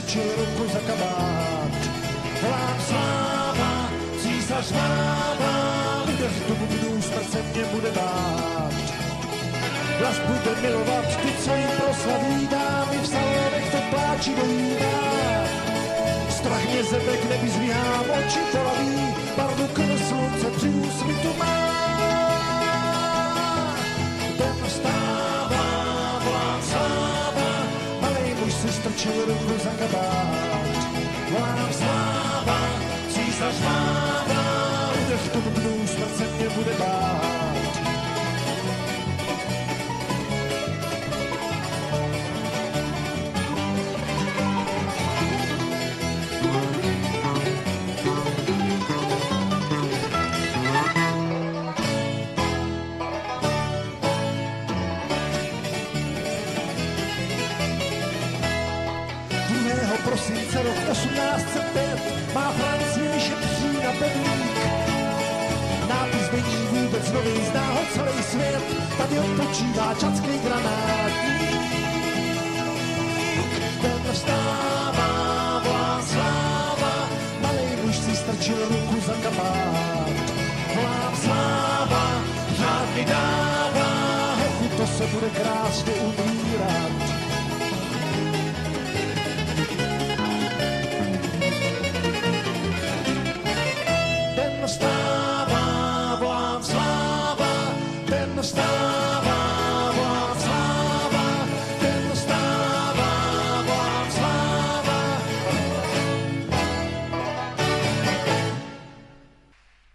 strčil ruku za kabát. Volám sláva, císař mává, udeř do bubnů, smrt se mě bude bát. Vlas bude milovat ty, co jim proslaví dámy, v salonech to pláči dojídá. Strach mě zebe k nebi zvíhám, oči polaví, barvu slunce si strčil ruku za kabát. Volám sláva, císař mává, udeř do bubnů, smrt se mě bude bát. Prosince rok 1805 má Francie šetří na bedlík. Nápis není vůbec nový, zná ho celý svět, tady odpočívá čatský granátník. Ten vstává, volá sláva, malej muž si strčil ruku za kabát. Volám sláva, řád mi dává, hochu, to se bude krásně umírat. Den vstává, volám sláva, den vstává.